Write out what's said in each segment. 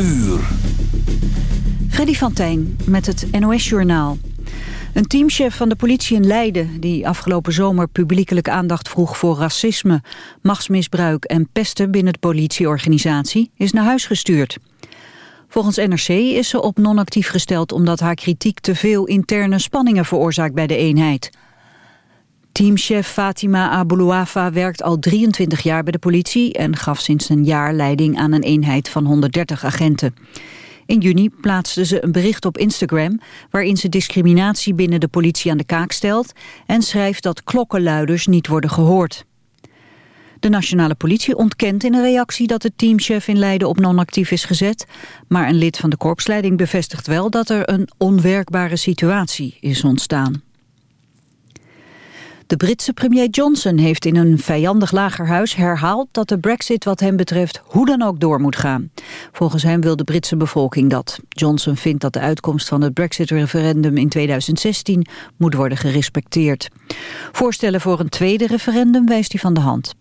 uur. Freddy van Tijn met het NOS-journaal. Een teamchef van de politie in Leiden... die afgelopen zomer publiekelijk aandacht vroeg voor racisme... machtsmisbruik en pesten binnen de politieorganisatie... is naar huis gestuurd. Volgens NRC is ze op non-actief gesteld... omdat haar kritiek te veel interne spanningen veroorzaakt bij de eenheid... Teamchef Fatima Aboulouafa werkt al 23 jaar bij de politie... en gaf sinds een jaar leiding aan een eenheid van 130 agenten. In juni plaatste ze een bericht op Instagram... waarin ze discriminatie binnen de politie aan de kaak stelt... en schrijft dat klokkenluiders niet worden gehoord. De nationale politie ontkent in een reactie dat de teamchef in Leiden op non-actief is gezet. Maar een lid van de korpsleiding bevestigt wel dat er een onwerkbare situatie is ontstaan. De Britse premier Johnson heeft in een vijandig lagerhuis herhaald dat de brexit wat hem betreft hoe dan ook door moet gaan. Volgens hem wil de Britse bevolking dat. Johnson vindt dat de uitkomst van het brexit-referendum in 2016 moet worden gerespecteerd. Voorstellen voor een tweede referendum wijst hij van de hand.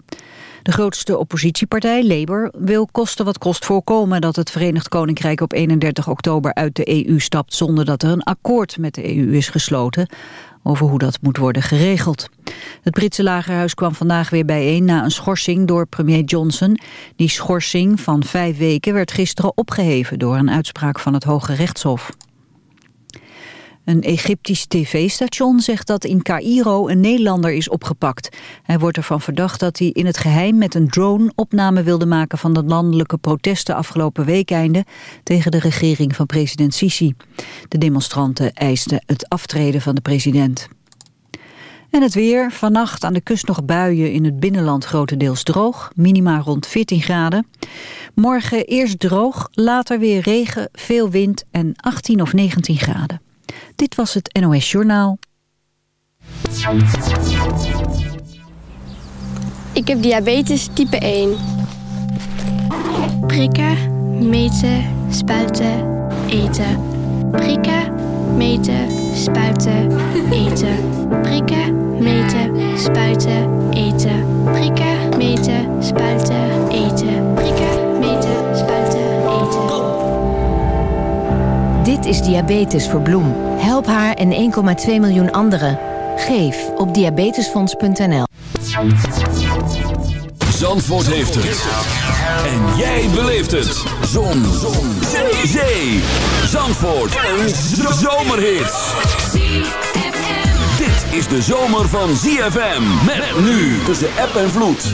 De grootste oppositiepartij, Labour, wil kosten wat kost voorkomen dat het Verenigd Koninkrijk op 31 oktober uit de EU stapt zonder dat er een akkoord met de EU is gesloten over hoe dat moet worden geregeld. Het Britse lagerhuis kwam vandaag weer bijeen na een schorsing door premier Johnson. Die schorsing van vijf weken werd gisteren opgeheven door een uitspraak van het Hoge Rechtshof. Een Egyptisch tv-station zegt dat in Cairo een Nederlander is opgepakt. Hij wordt ervan verdacht dat hij in het geheim met een drone opname wilde maken van de landelijke protesten afgelopen weekeinde tegen de regering van president Sisi. De demonstranten eisten het aftreden van de president. En het weer, vannacht aan de kust nog buien, in het binnenland grotendeels droog, minima rond 14 graden. Morgen eerst droog, later weer regen, veel wind en 18 of 19 graden. Dit was het NOS Journaal. Ik heb diabetes type 1. Prikken, meten, spuiten, eten. Prikken, meten, spuiten, eten. Prikken, meten, spuiten, eten. Prikken, meten, spuiten, Dit is Diabetes voor Bloem. Help haar en 1,2 miljoen anderen. Geef op diabetesfonds.nl. Zandvoort heeft het. En jij beleeft het. Zon. Zon. Zandvoort. Een zomerhit. Dit is de zomer van ZFM. Met nu tussen app en vloed.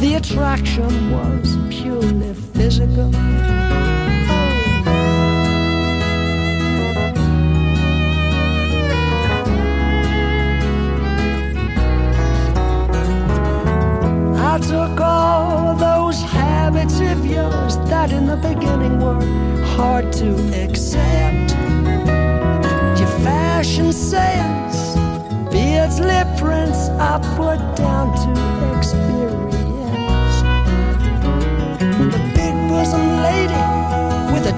the attraction was purely physical.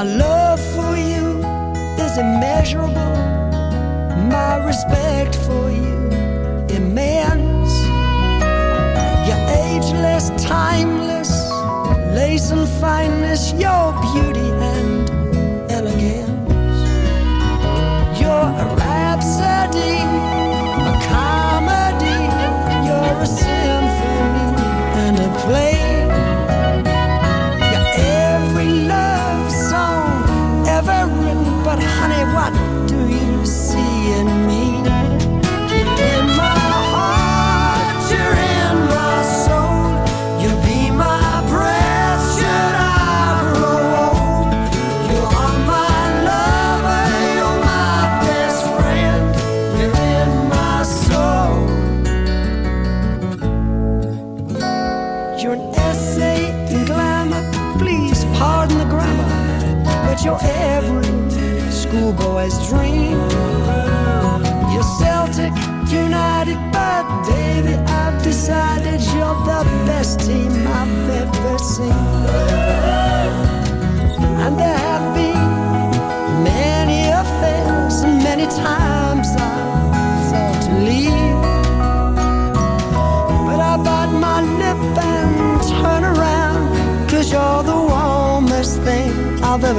My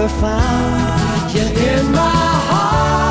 never found. You're in my heart.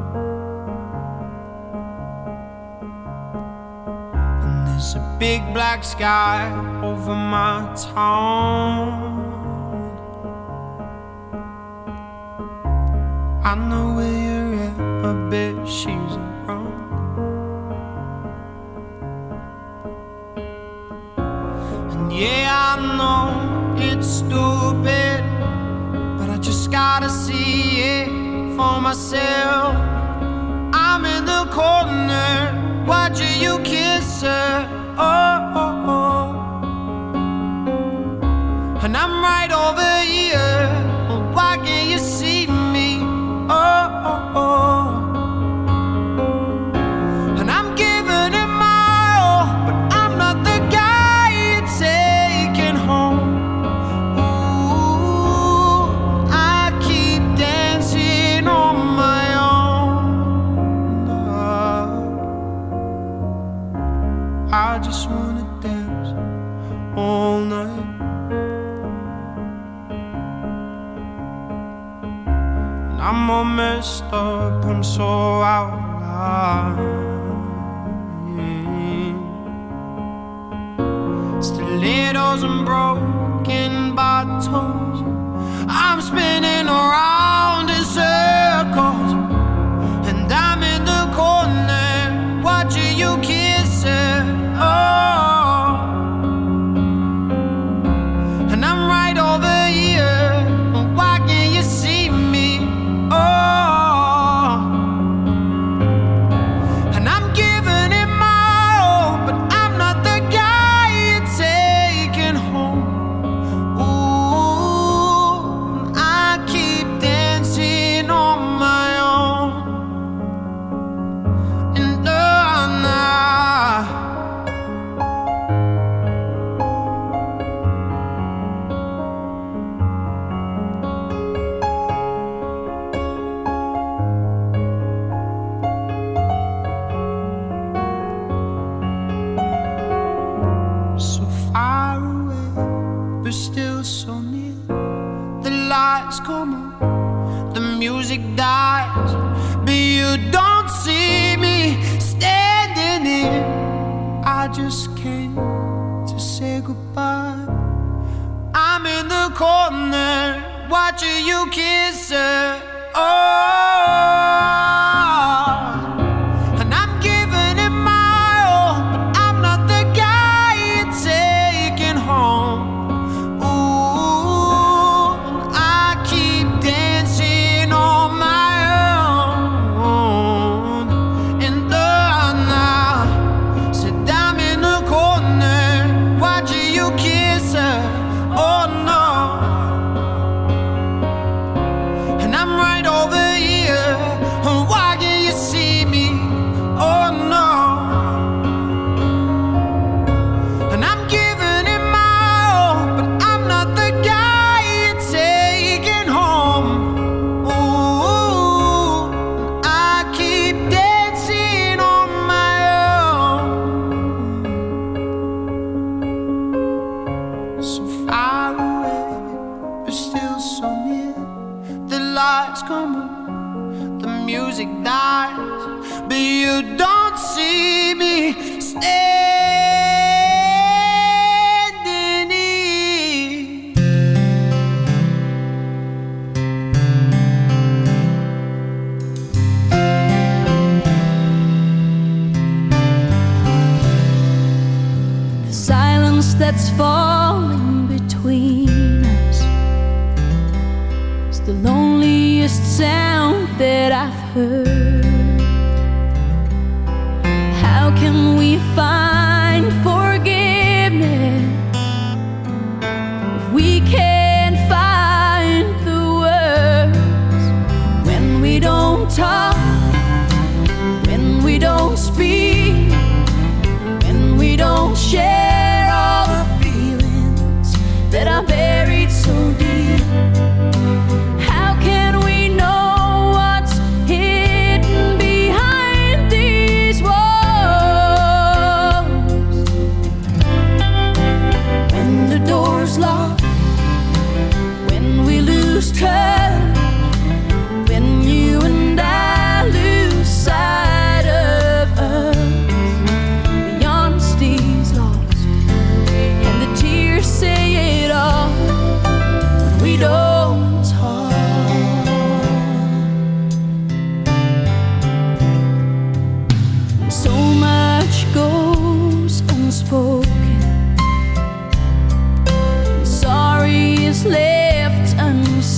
big black sky over my town.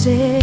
sé.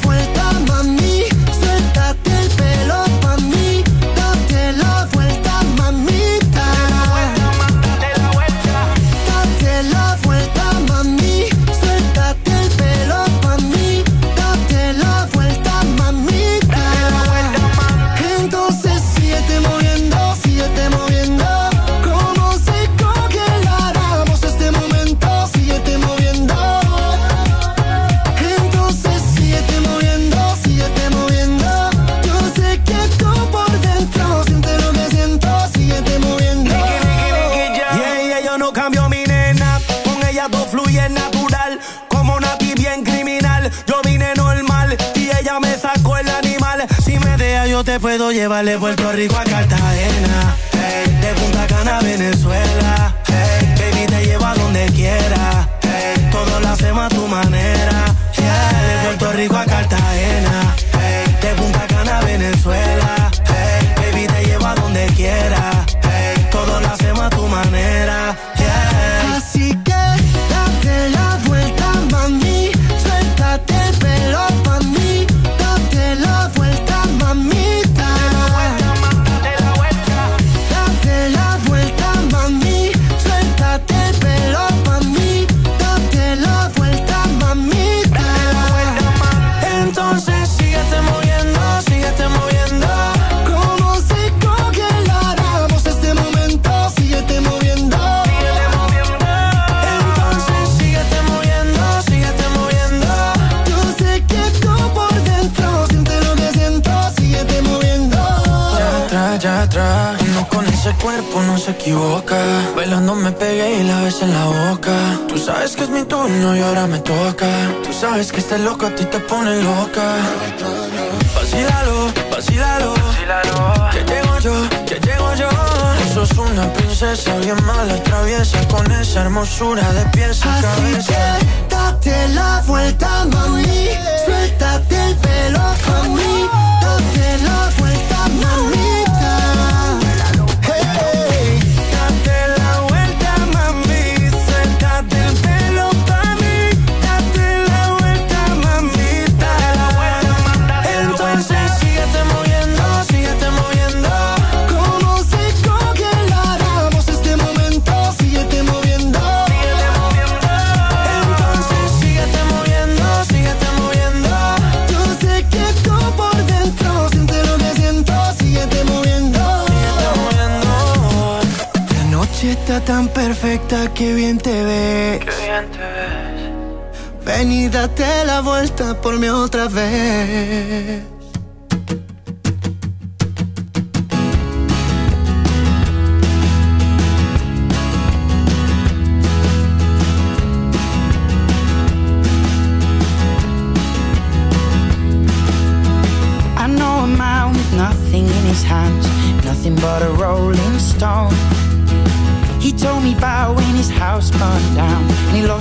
Con esa hermosura de pies a Así cabeza. que date la vuelta, mami. Suéltate el pelo pa' mí. Date la vuelta, tan perfecta que bien te ves. Ven y date la vuelta por mí otra vez.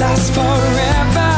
last forever.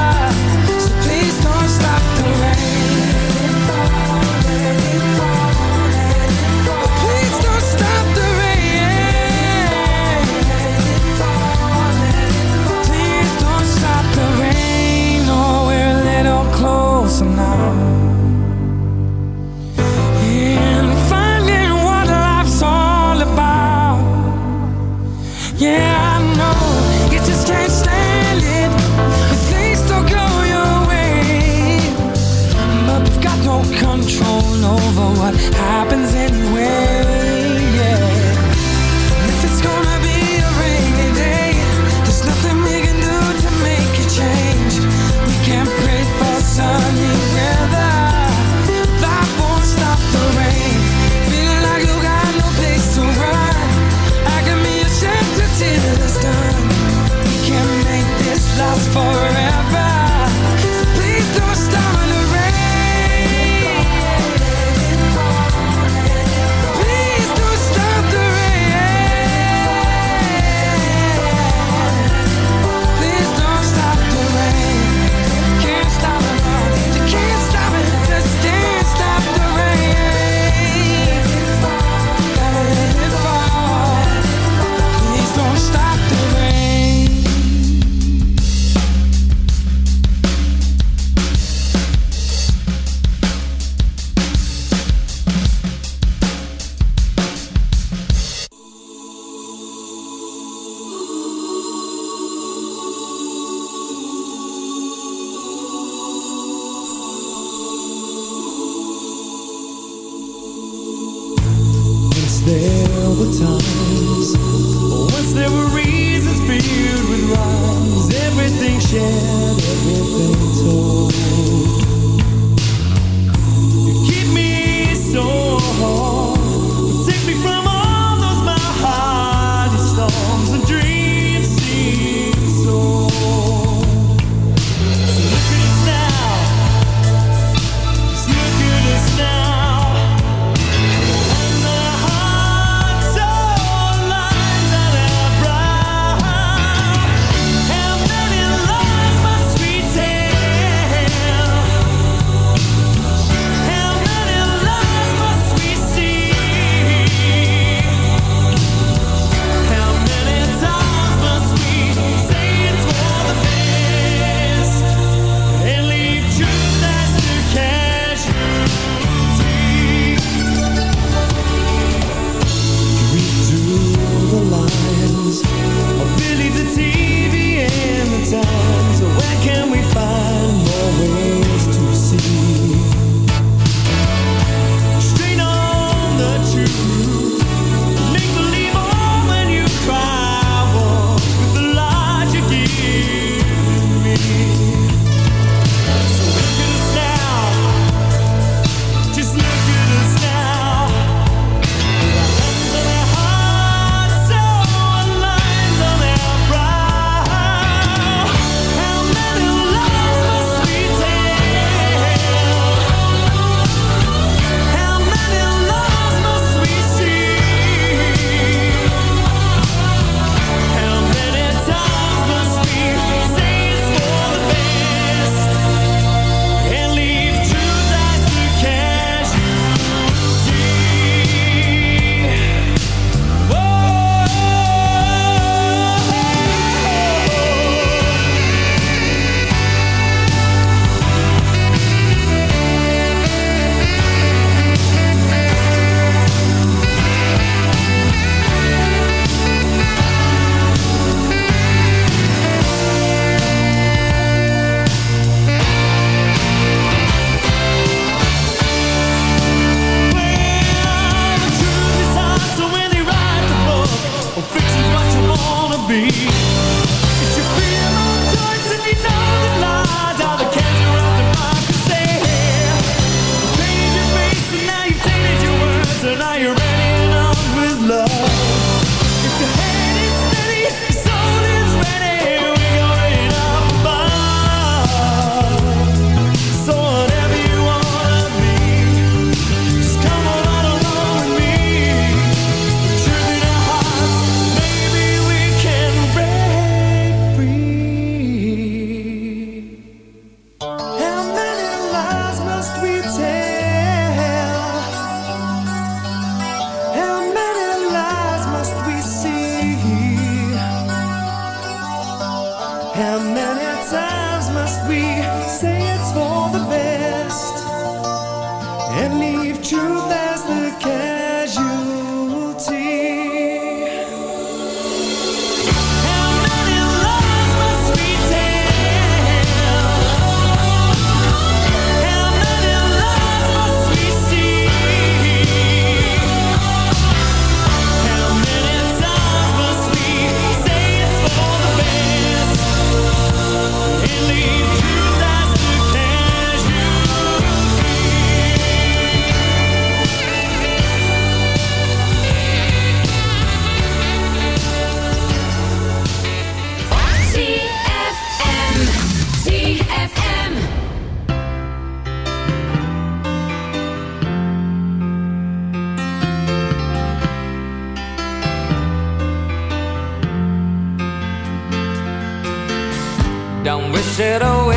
said, Oh,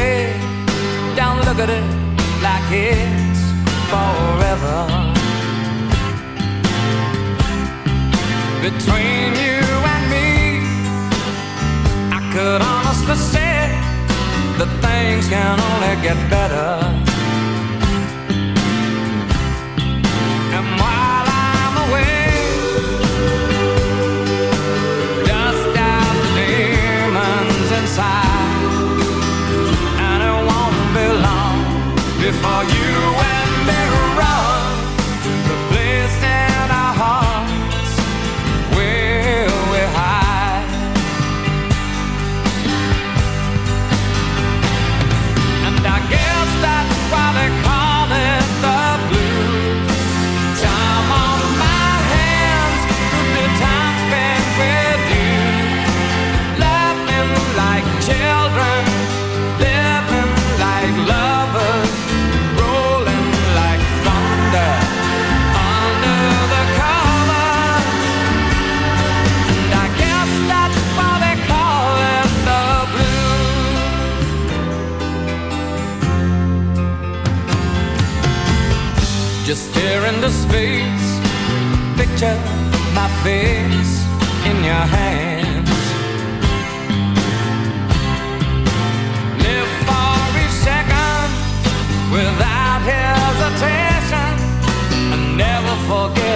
don't look at it like it's forever. Between you and me, I could honestly say that things can only get better. are you? face in your hands. Live for each second without hesitation and never forget.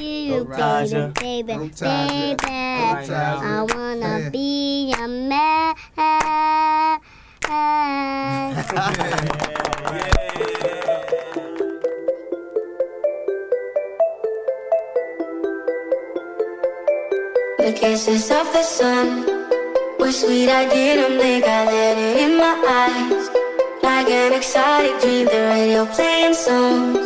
you, baby, baby, baby. I wanna be a man. The kisses of the sun were sweet. I didn't think I let it in my eyes. Like an exotic dream, the radio playing songs